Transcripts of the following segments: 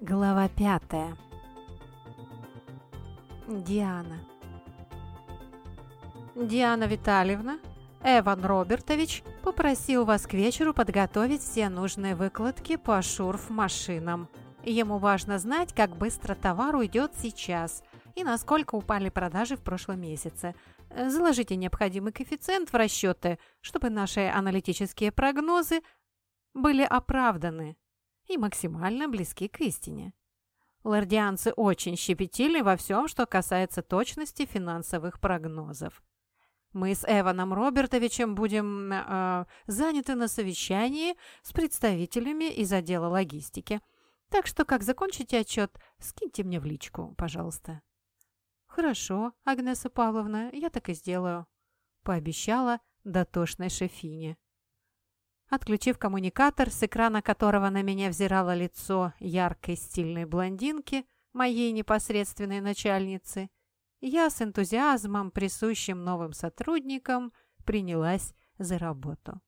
Глава пятая. Диана. Диана Витальевна, Эван Робертович попросил вас к вечеру подготовить все нужные выкладки по шурф-машинам. Ему важно знать, как быстро товар уйдет сейчас и насколько упали продажи в прошлом месяце. Заложите необходимый коэффициент в расчеты, чтобы наши аналитические прогнозы были оправданы и максимально близки к истине. Лордианцы очень щепетильны во всем, что касается точности финансовых прогнозов. Мы с Эваном Робертовичем будем э, заняты на совещании с представителями из отдела логистики. Так что, как закончите отчет, скиньте мне в личку, пожалуйста. Хорошо, Агнеса Павловна, я так и сделаю, пообещала дотошной шефине. Отключив коммуникатор, с экрана которого на меня взирало лицо яркой стильной блондинки, моей непосредственной начальницы, я с энтузиазмом, присущим новым сотрудникам, принялась за работу.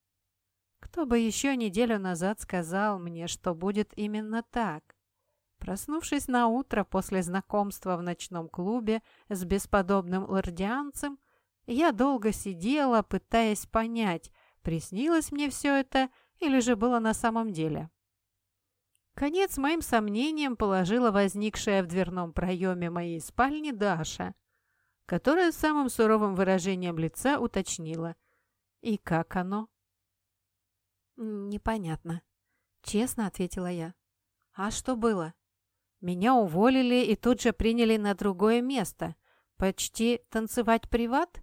Кто бы еще неделю назад сказал мне, что будет именно так? Проснувшись на утро после знакомства в ночном клубе с бесподобным лордианцем, я долго сидела, пытаясь понять, Приснилось мне все это или же было на самом деле? Конец моим сомнениям положила возникшая в дверном проеме моей спальни Даша, которая самым суровым выражением лица уточнила. «И как оно?» «Непонятно», — честно ответила я. «А что было?» «Меня уволили и тут же приняли на другое место. Почти танцевать приват?»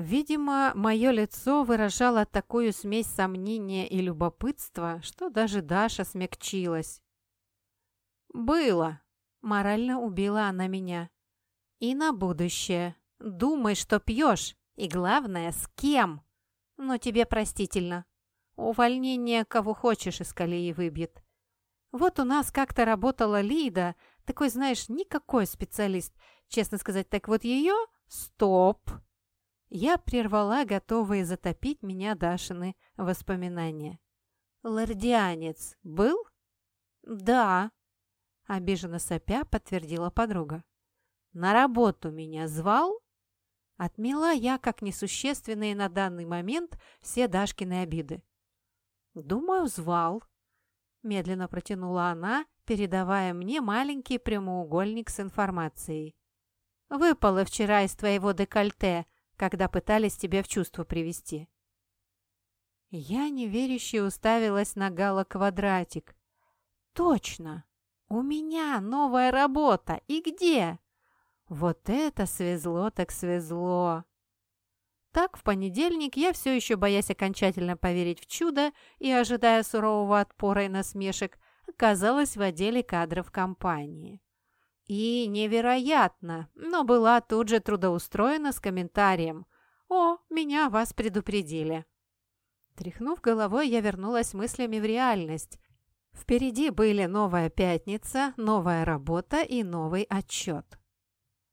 Видимо, мое лицо выражало такую смесь сомнения и любопытства, что даже Даша смягчилась. «Было!» – морально убила она меня. «И на будущее. Думай, что пьешь, и главное, с кем. Но тебе простительно. Увольнение кого хочешь из колеи выбьет. Вот у нас как-то работала Лида, такой, знаешь, никакой специалист. Честно сказать, так вот ее... Стоп!» Я прервала готовые затопить меня Дашины воспоминания. «Лордианец был?» «Да», — обиженно сопя подтвердила подруга. «На работу меня звал?» Отмела я, как несущественные на данный момент, все Дашкины обиды. «Думаю, звал», — медленно протянула она, передавая мне маленький прямоугольник с информацией. «Выпало вчера из твоего декольте», — когда пытались тебя в чувство привести. Я неверяще уставилась на гала-квадратик. «Точно! У меня новая работа! И где?» Вот это свезло так свезло! Так, в понедельник я все еще, боясь окончательно поверить в чудо и ожидая сурового отпора и насмешек, оказалась в отделе кадров компании. И невероятно, но была тут же трудоустроена с комментарием «О, меня вас предупредили». Тряхнув головой, я вернулась мыслями в реальность. Впереди были новая пятница, новая работа и новый отчет.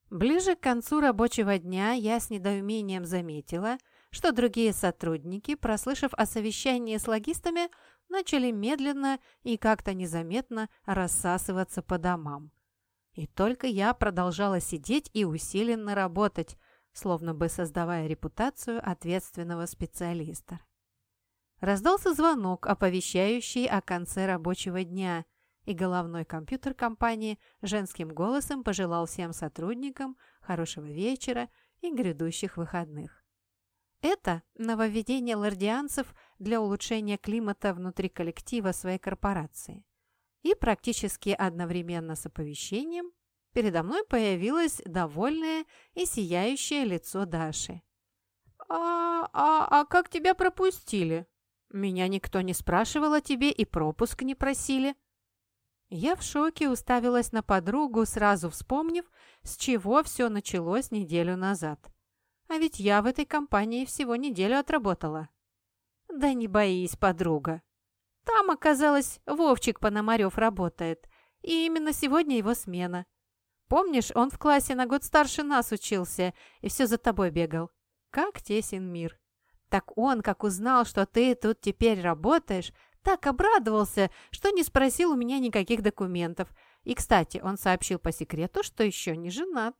Ближе к концу рабочего дня я с недоумением заметила, что другие сотрудники, прослышав о совещании с логистами, начали медленно и как-то незаметно рассасываться по домам. И только я продолжала сидеть и усиленно работать, словно бы создавая репутацию ответственного специалиста. Раздался звонок, оповещающий о конце рабочего дня, и головной компьютер компании женским голосом пожелал всем сотрудникам хорошего вечера и грядущих выходных. Это нововведение лордианцев для улучшения климата внутри коллектива своей корпорации – и практически одновременно с оповещением передо мной появилось довольное и сияющее лицо Даши. «А, а, а как тебя пропустили? Меня никто не спрашивал о тебе и пропуск не просили». Я в шоке уставилась на подругу, сразу вспомнив, с чего все началось неделю назад. А ведь я в этой компании всего неделю отработала. «Да не боись, подруга», там, оказалось, Вовчик Пономарев работает, и именно сегодня его смена. Помнишь, он в классе на год старше нас учился и все за тобой бегал. Как тесен мир. Так он, как узнал, что ты тут теперь работаешь, так обрадовался, что не спросил у меня никаких документов. И, кстати, он сообщил по секрету, что еще не женат.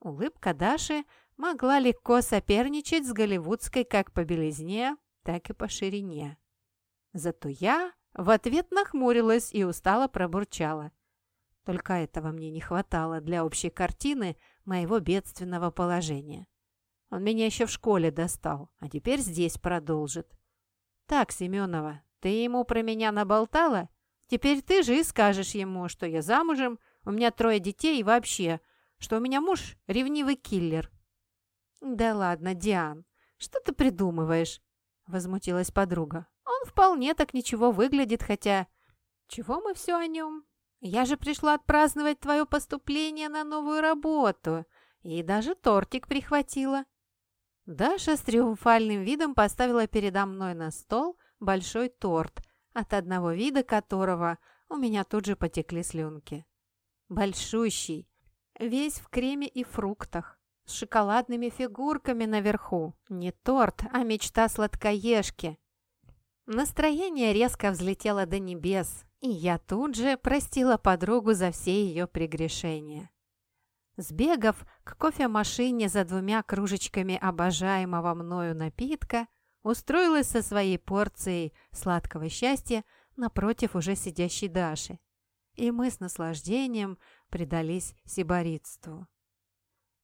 Улыбка Даши могла легко соперничать с голливудской как по белизне, так и по ширине. Зато я в ответ нахмурилась и устало пробурчала. Только этого мне не хватало для общей картины моего бедственного положения. Он меня еще в школе достал, а теперь здесь продолжит. Так, Семенова, ты ему про меня наболтала? Теперь ты же и скажешь ему, что я замужем, у меня трое детей и вообще, что у меня муж ревнивый киллер. Да ладно, Диан, что ты придумываешь? Возмутилась подруга. Он вполне так ничего выглядит, хотя... Чего мы все о нем? Я же пришла отпраздновать твое поступление на новую работу. И даже тортик прихватила. Даша с триумфальным видом поставила передо мной на стол большой торт, от одного вида которого у меня тут же потекли слюнки. Большущий, весь в креме и фруктах, с шоколадными фигурками наверху. Не торт, а мечта сладкоежки. Настроение резко взлетело до небес, и я тут же простила подругу за все ее прегрешения. Сбегав к кофемашине за двумя кружечками обожаемого мною напитка, устроилась со своей порцией сладкого счастья напротив уже сидящей Даши. И мы с наслаждением предались сиборитству.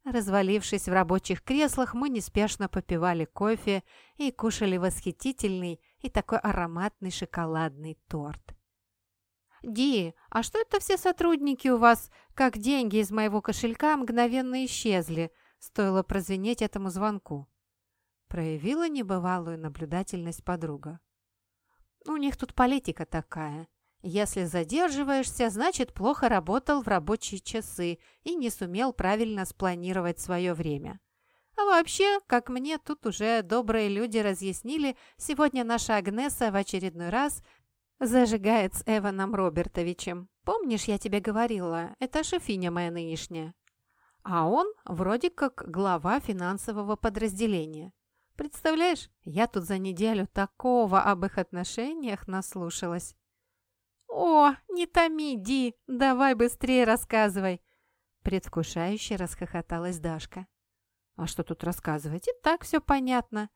Развалившись в рабочих креслах, мы неспешно попивали кофе и кушали восхитительный и такой ароматный шоколадный торт. «Ди, а что это все сотрудники у вас, как деньги из моего кошелька, мгновенно исчезли?» Стоило прозвенеть этому звонку. Проявила небывалую наблюдательность подруга. «У них тут политика такая. Если задерживаешься, значит, плохо работал в рабочие часы и не сумел правильно спланировать свое время. А вообще, как мне тут уже добрые люди разъяснили, сегодня наша Агнеса в очередной раз Зажигает с Эваном Робертовичем. Помнишь, я тебе говорила, это шефиня моя нынешняя. А он вроде как глава финансового подразделения. Представляешь, я тут за неделю такого об их отношениях наслушалась. «О, не томи, Ди, давай быстрее рассказывай!» Предвкушающе расхохоталась Дашка. «А что тут рассказывать? И так все понятно.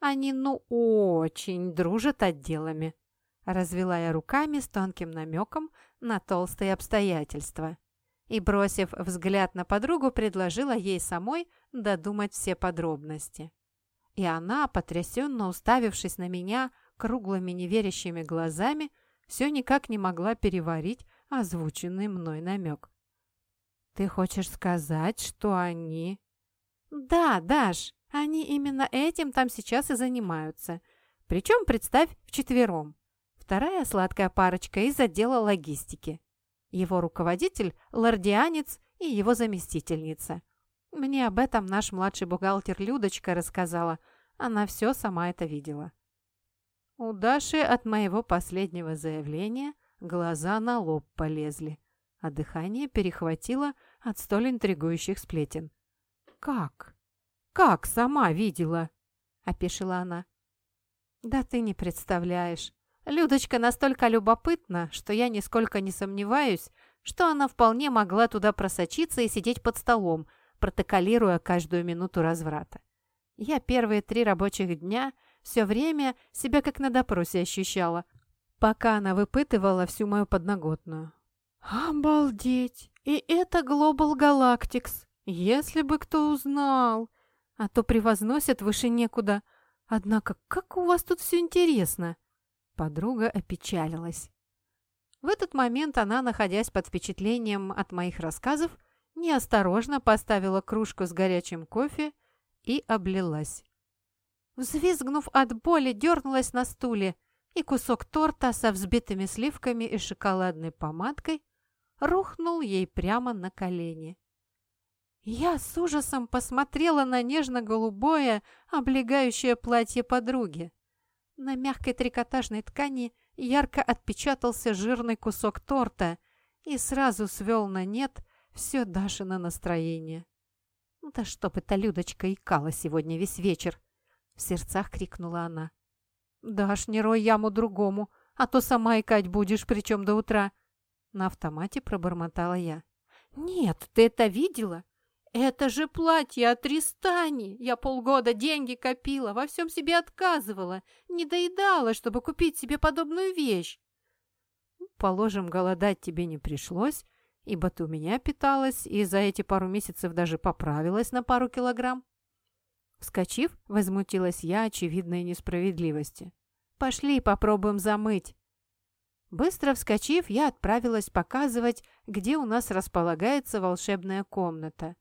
Они, ну, очень дружат отделами. Развела я руками с тонким намеком на толстые обстоятельства. И, бросив взгляд на подругу, предложила ей самой додумать все подробности. И она, потрясенно уставившись на меня круглыми неверящими глазами, все никак не могла переварить озвученный мной намек. «Ты хочешь сказать, что они...» «Да, Даш, они именно этим там сейчас и занимаются. Причем, представь, вчетвером. Вторая сладкая парочка из отдела логистики. Его руководитель – лордианец и его заместительница. Мне об этом наш младший бухгалтер Людочка рассказала. Она все сама это видела. У Даши от моего последнего заявления глаза на лоб полезли, а дыхание перехватило от столь интригующих сплетен. «Как? Как сама видела?» – опешила она. «Да ты не представляешь. Людочка настолько любопытна, что я нисколько не сомневаюсь, что она вполне могла туда просочиться и сидеть под столом, протоколируя каждую минуту разврата. Я первые три рабочих дня все время себя как на допросе ощущала, пока она выпытывала всю мою подноготную. «Обалдеть! И это Global Galactics! Если бы кто узнал! А то превозносят выше некуда. Однако, как у вас тут все интересно!» Подруга опечалилась. В этот момент она, находясь под впечатлением от моих рассказов, неосторожно поставила кружку с горячим кофе и облилась. Взвизгнув от боли, дернулась на стуле, и кусок торта со взбитыми сливками и шоколадной помадкой рухнул ей прямо на колени. Я с ужасом посмотрела на нежно-голубое, облегающее платье подруги. На мягкой трикотажной ткани ярко отпечатался жирный кусок торта и сразу свел на нет все Дашино настроение. «Ну «Да чтоб эта Людочка икала сегодня весь вечер!» В сердцах крикнула она. «Даш, не рой яму другому, а то сама икать будешь, причем до утра!» На автомате пробормотала я. «Нет, ты это видела? Это же платье от Ристани! Я полгода деньги копила, во всем себе отказывала, не доедала, чтобы купить себе подобную вещь!» «Положим, голодать тебе не пришлось, ибо ты у меня питалась и за эти пару месяцев даже поправилась на пару килограмм». Вскочив, возмутилась я очевидной несправедливости. «Пошли, попробуем замыть». Быстро вскочив, я отправилась показывать, где у нас располагается волшебная комната.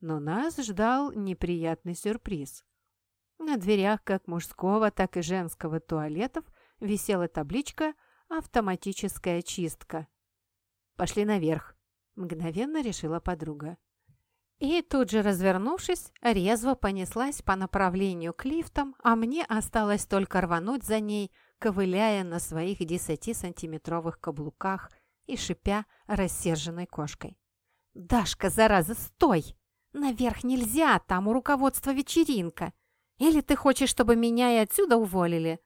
Но нас ждал неприятный сюрприз. На дверях как мужского, так и женского туалетов висела табличка «Автоматическая чистка». «Пошли наверх», — мгновенно решила подруга. И тут же, развернувшись, резво понеслась по направлению к лифтам, а мне осталось только рвануть за ней — ковыляя на своих десятисантиметровых каблуках и шипя рассерженной кошкой. «Дашка, зараза, стой! Наверх нельзя, там у руководства вечеринка! Или ты хочешь, чтобы меня и отсюда уволили?»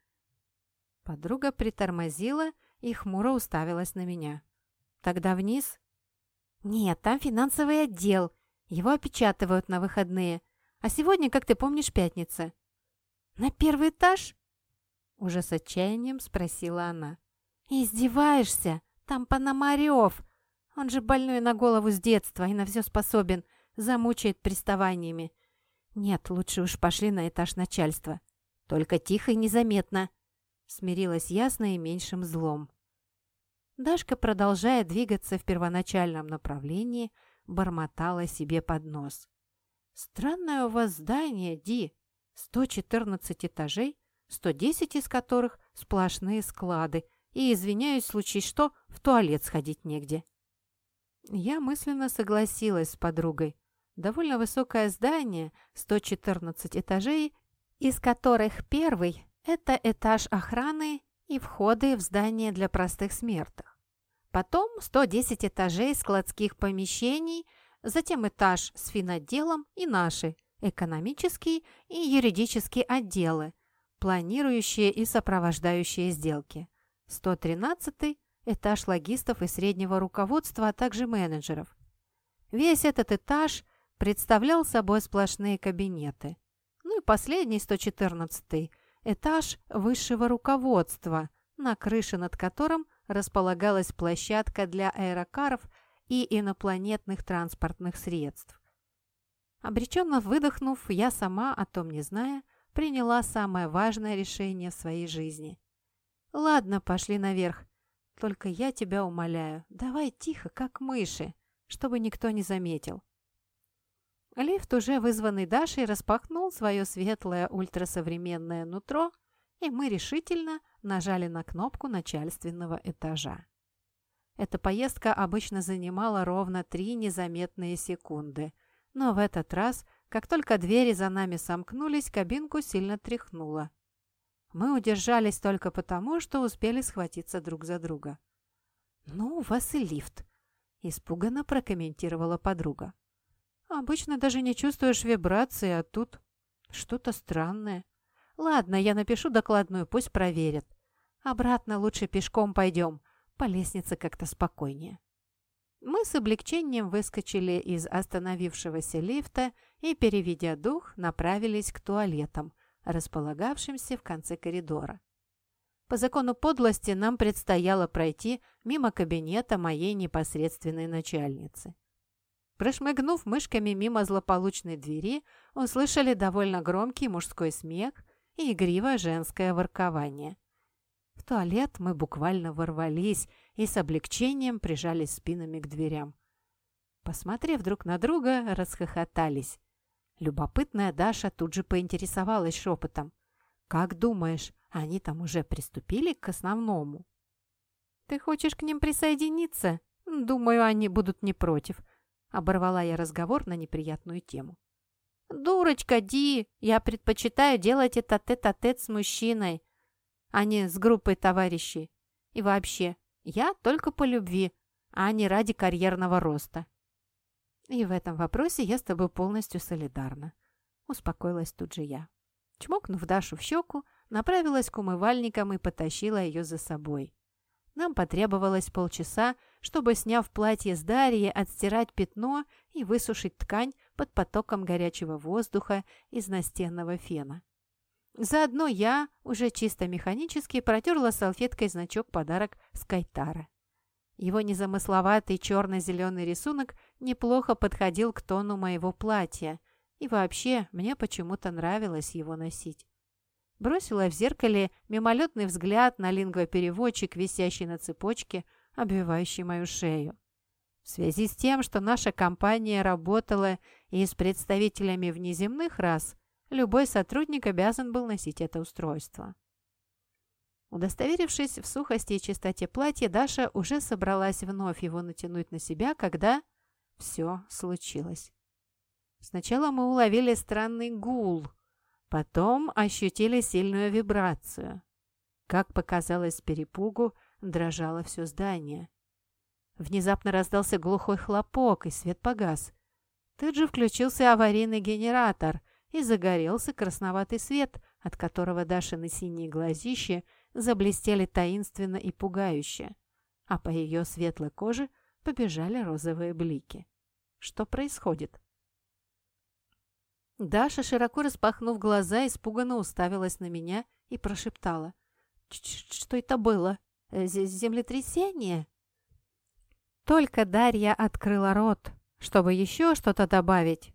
Подруга притормозила и хмуро уставилась на меня. «Тогда вниз?» «Нет, там финансовый отдел. Его опечатывают на выходные. А сегодня, как ты помнишь, пятница». «На первый этаж?» Уже с отчаянием спросила она. «Издеваешься? Там Пономарев! Он же больной на голову с детства и на все способен, замучает приставаниями. Нет, лучше уж пошли на этаж начальства. Только тихо и незаметно». Смирилась я с наименьшим злом. Дашка, продолжая двигаться в первоначальном направлении, бормотала себе под нос. «Странное у вас здание, Ди. 114 этажей, 110 из которых сплошные склады, и, извиняюсь, случись что, в туалет сходить негде. Я мысленно согласилась с подругой. Довольно высокое здание, 114 этажей, из которых первый – это этаж охраны и входы в здание для простых смертных. Потом 110 этажей складских помещений, затем этаж с финотделом и наши – экономический и юридический отделы, планирующие и сопровождающие сделки. 113 этаж логистов и среднего руководства, а также менеджеров. Весь этот этаж представлял собой сплошные кабинеты. Ну и последний, 114 этаж высшего руководства, на крыше над которым располагалась площадка для аэрокаров и инопланетных транспортных средств. Обреченно выдохнув, я сама, о том не зная, приняла самое важное решение в своей жизни. «Ладно, пошли наверх. Только я тебя умоляю, давай тихо, как мыши, чтобы никто не заметил». Лифт, уже вызванный Дашей, распахнул свое светлое ультрасовременное нутро, и мы решительно нажали на кнопку начальственного этажа. Эта поездка обычно занимала ровно три незаметные секунды, но в этот раз – как только двери за нами сомкнулись, кабинку сильно тряхнуло. Мы удержались только потому, что успели схватиться друг за друга. «Ну, у вас и лифт», – испуганно прокомментировала подруга. «Обычно даже не чувствуешь вибрации, а тут что-то странное. Ладно, я напишу докладную, пусть проверят. Обратно лучше пешком пойдем, по лестнице как-то спокойнее». Мы с облегчением выскочили из остановившегося лифта и, переведя дух, направились к туалетам, располагавшимся в конце коридора. По закону подлости нам предстояло пройти мимо кабинета моей непосредственной начальницы. Прошмыгнув мышками мимо злополучной двери, услышали довольно громкий мужской смех и игривое женское воркование. В туалет мы буквально ворвались и с облегчением прижались спинами к дверям. Посмотрев друг на друга, расхохотались. Любопытная Даша тут же поинтересовалась шепотом. «Как думаешь, они там уже приступили к основному?» «Ты хочешь к ним присоединиться? Думаю, они будут не против», — оборвала я разговор на неприятную тему. «Дурочка, Ди! Я предпочитаю делать это тет-а-тет -тет с мужчиной а не с группой товарищей. И вообще, я только по любви, а не ради карьерного роста. И в этом вопросе я с тобой полностью солидарна. Успокоилась тут же я. Чмокнув Дашу в щеку, направилась к умывальникам и потащила ее за собой. Нам потребовалось полчаса, чтобы, сняв платье с Дарьи, отстирать пятно и высушить ткань под потоком горячего воздуха из настенного фена. Заодно я, уже чисто механически, протерла салфеткой значок подарок Скайтара. Его незамысловатый черно-зеленый рисунок неплохо подходил к тону моего платья, и вообще мне почему-то нравилось его носить. Бросила в зеркале мимолетный взгляд на лингвопереводчик, висящий на цепочке, обвивающий мою шею. В связи с тем, что наша компания работала и с представителями внеземных рас, любой сотрудник обязан был носить это устройство. Удостоверившись в сухости и чистоте платья, Даша уже собралась вновь его натянуть на себя, когда все случилось. Сначала мы уловили странный гул, потом ощутили сильную вибрацию. Как показалось перепугу, дрожало все здание. Внезапно раздался глухой хлопок, и свет погас. Тут же включился аварийный генератор, и загорелся красноватый свет, от которого Дашины синие глазища заблестели таинственно и пугающе, а по ее светлой коже побежали розовые блики. Что происходит? Даша, широко распахнув глаза, испуганно уставилась на меня и прошептала. «Что это было? Э, землетрясение?» Только Дарья открыла рот, чтобы еще что-то добавить,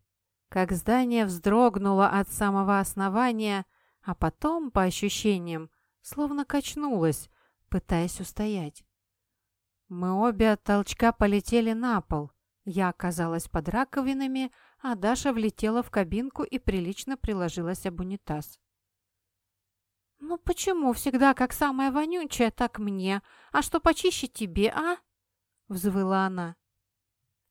как здание вздрогнуло от самого основания, а потом, по ощущениям, словно качнулось, пытаясь устоять. Мы обе от толчка полетели на пол. Я оказалась под раковинами, а Даша влетела в кабинку и прилично приложилась об унитаз. «Ну почему всегда как самая вонючая, так мне? А что почище тебе, а?» — взвыла она.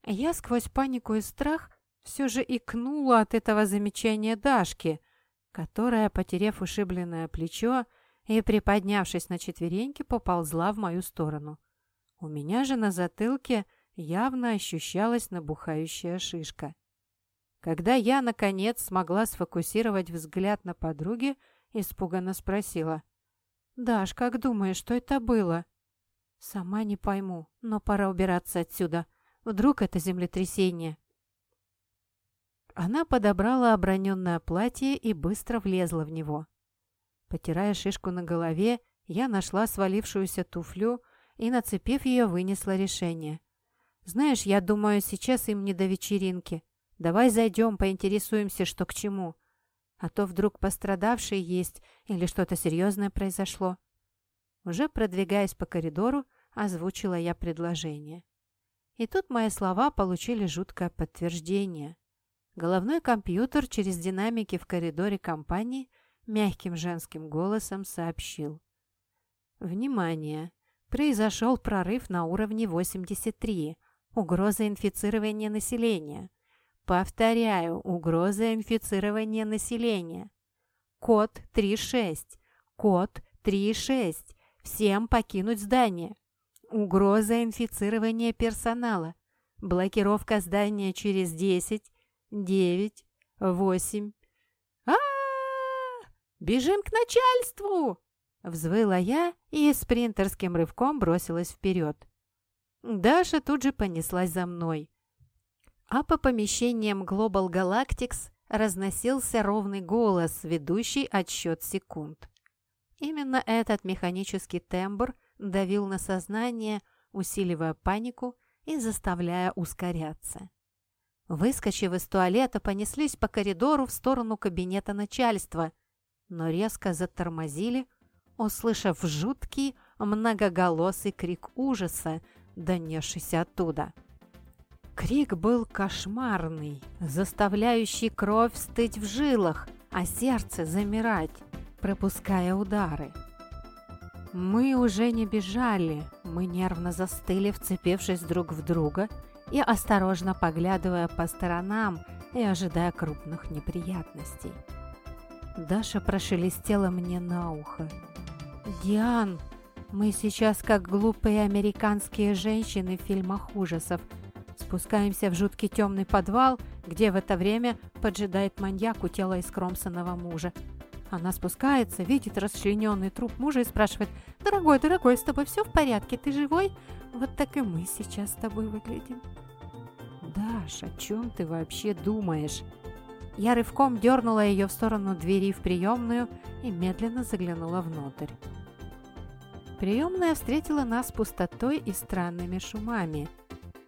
Я сквозь панику и страх все же икнула от этого замечания Дашки, которая, потеряв ушибленное плечо и, приподнявшись на четвереньки, поползла в мою сторону. У меня же на затылке явно ощущалась набухающая шишка. Когда я, наконец, смогла сфокусировать взгляд на подруге, испуганно спросила. «Даш, как думаешь, что это было?» «Сама не пойму, но пора убираться отсюда. Вдруг это землетрясение?» Она подобрала оброненное платье и быстро влезла в него. Потирая шишку на голове, я нашла свалившуюся туфлю и, нацепив ее, вынесла решение. «Знаешь, я думаю, сейчас им не до вечеринки. Давай зайдем, поинтересуемся, что к чему. А то вдруг пострадавшие есть или что-то серьезное произошло». Уже продвигаясь по коридору, озвучила я предложение. И тут мои слова получили жуткое подтверждение. Головной компьютер через динамики в коридоре компании мягким женским голосом сообщил. «Внимание! Произошел прорыв на уровне 83. Угроза инфицирования населения. Повторяю, угроза инфицирования населения. Код 36. Код 36. Всем покинуть здание. Угроза инфицирования персонала. Блокировка здания через 10, девять, восемь. а, -а, -а Бежим к начальству!» Взвыла я и спринтерским рывком бросилась вперед. Даша тут же понеслась за мной. А по помещениям Global Galactics разносился ровный голос, ведущий отсчет секунд. Именно этот механический тембр давил на сознание, усиливая панику и заставляя ускоряться. Выскочив из туалета, понеслись по коридору в сторону кабинета начальства, но резко затормозили, услышав жуткий многоголосый крик ужаса, донесшийся оттуда. Крик был кошмарный, заставляющий кровь стыть в жилах, а сердце замирать, пропуская удары. Мы уже не бежали, мы нервно застыли, вцепившись друг в друга и осторожно поглядывая по сторонам и ожидая крупных неприятностей. Даша прошелестела мне на ухо. «Диан, мы сейчас как глупые американские женщины в фильмах ужасов. Спускаемся в жуткий темный подвал, где в это время поджидает маньяк у тела искромсанного мужа. Она спускается, видит расчлененный труп мужа и спрашивает, «Дорогой, дорогой, с тобой все в порядке? Ты живой?» Вот так и мы сейчас с тобой выглядим. «Даш, о чем ты вообще думаешь?» Я рывком дернула ее в сторону двери в приемную и медленно заглянула внутрь. Приемная встретила нас пустотой и странными шумами.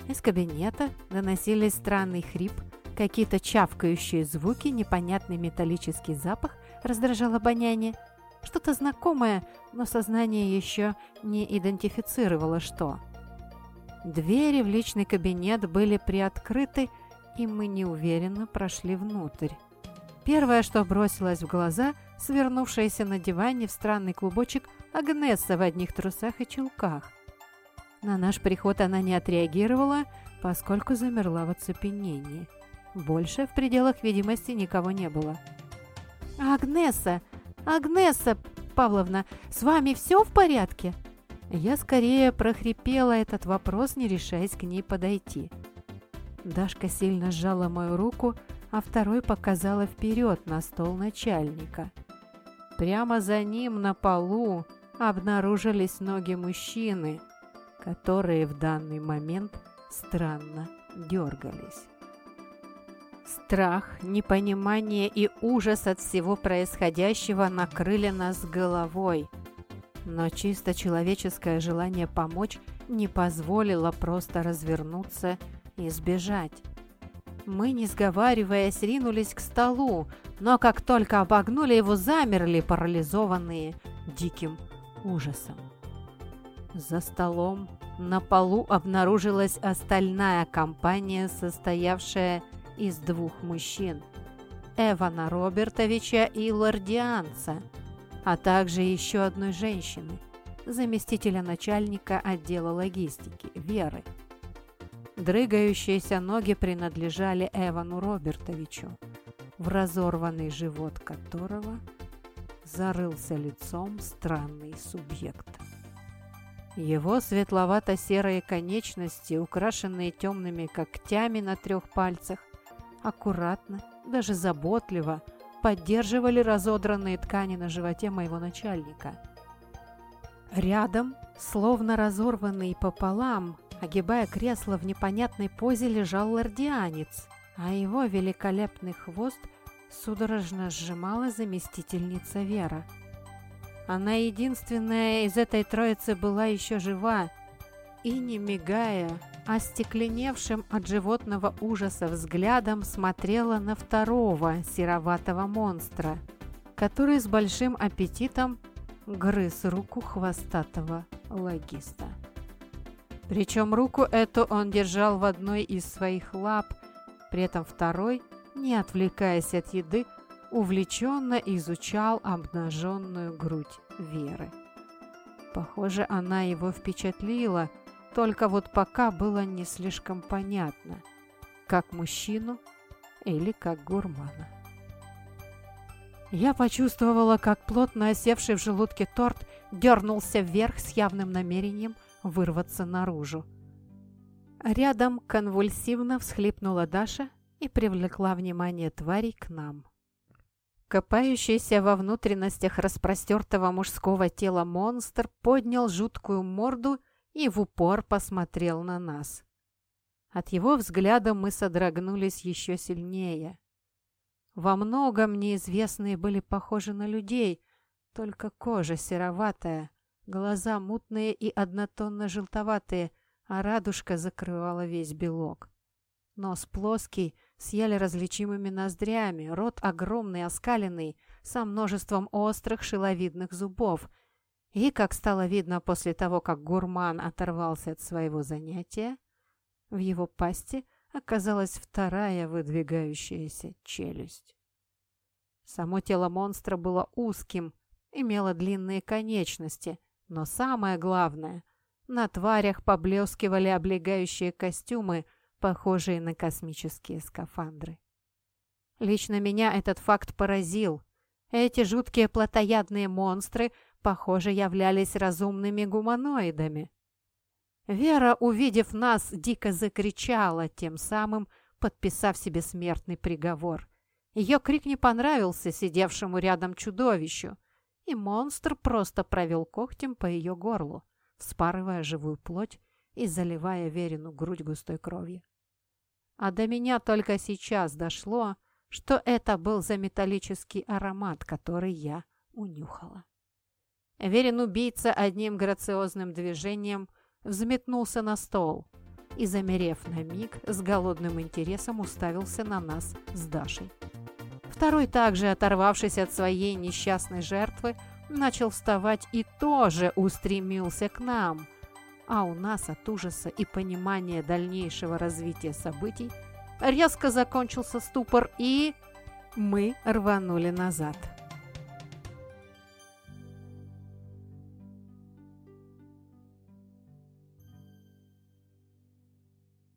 Из кабинета доносились странный хрип, какие-то чавкающие звуки, непонятный металлический запах раздражал обоняние. Что-то знакомое, но сознание еще не идентифицировало что. Двери в личный кабинет были приоткрыты, и мы неуверенно прошли внутрь. Первое, что бросилось в глаза, свернувшаяся на диване в странный клубочек Агнесса в одних трусах и чулках. На наш приход она не отреагировала, поскольку замерла в оцепенении. Больше в пределах видимости никого не было. «Агнеса! Агнеса Павловна, с вами все в порядке?» Я скорее прохрипела этот вопрос, не решаясь к ней подойти. Дашка сильно сжала мою руку, а второй показала вперед на стол начальника. Прямо за ним на полу обнаружились ноги мужчины, которые в данный момент странно дергались. Страх, непонимание и ужас от всего происходящего накрыли нас головой. Но чисто человеческое желание помочь не позволило просто развернуться и сбежать. Мы, не сговариваясь, ринулись к столу, но как только обогнули его, замерли, парализованные диким ужасом. За столом на полу обнаружилась остальная компания, состоявшая из двух мужчин – Эвана Робертовича и Лордианца, а также еще одной женщины – заместителя начальника отдела логистики Веры. Дрыгающиеся ноги принадлежали Эвану Робертовичу, в разорванный живот которого зарылся лицом странный субъект. Его светловато-серые конечности, украшенные темными когтями на трех пальцах, аккуратно, даже заботливо поддерживали разодранные ткани на животе моего начальника. Рядом, словно разорванный пополам, огибая кресло в непонятной позе, лежал лордианец, а его великолепный хвост судорожно сжимала заместительница Вера. Она единственная из этой троицы была еще жива и, не мигая, остекленевшим от животного ужаса взглядом смотрела на второго сероватого монстра, который с большим аппетитом грыз руку хвостатого логиста. Причем руку эту он держал в одной из своих лап, при этом второй, не отвлекаясь от еды, увлеченно изучал обнаженную грудь Веры. Похоже, она его впечатлила – только вот пока было не слишком понятно, как мужчину или как гурмана. Я почувствовала, как плотно осевший в желудке торт дернулся вверх с явным намерением вырваться наружу. Рядом конвульсивно всхлипнула Даша и привлекла внимание тварей к нам. Копающийся во внутренностях распростертого мужского тела монстр поднял жуткую морду и в упор посмотрел на нас. От его взгляда мы содрогнулись еще сильнее. Во многом неизвестные были похожи на людей, только кожа сероватая, глаза мутные и однотонно-желтоватые, а радужка закрывала весь белок. Нос плоский, с еле различимыми ноздрями, рот огромный, оскаленный, со множеством острых шиловидных зубов — и, как стало видно после того, как гурман оторвался от своего занятия, в его пасти оказалась вторая выдвигающаяся челюсть. Само тело монстра было узким, имело длинные конечности, но самое главное – на тварях поблескивали облегающие костюмы, похожие на космические скафандры. Лично меня этот факт поразил. Эти жуткие плотоядные монстры похоже, являлись разумными гуманоидами. Вера, увидев нас, дико закричала, тем самым подписав себе смертный приговор. Ее крик не понравился сидевшему рядом чудовищу, и монстр просто провел когтем по ее горлу, вспарывая живую плоть и заливая Верину грудь густой кровью. А до меня только сейчас дошло, что это был за металлический аромат, который я унюхала. Верин убийца одним грациозным движением взметнулся на стол и, замерев на миг, с голодным интересом уставился на нас с Дашей. Второй, также оторвавшись от своей несчастной жертвы, начал вставать и тоже устремился к нам. А у нас от ужаса и понимания дальнейшего развития событий резко закончился ступор, и мы рванули назад.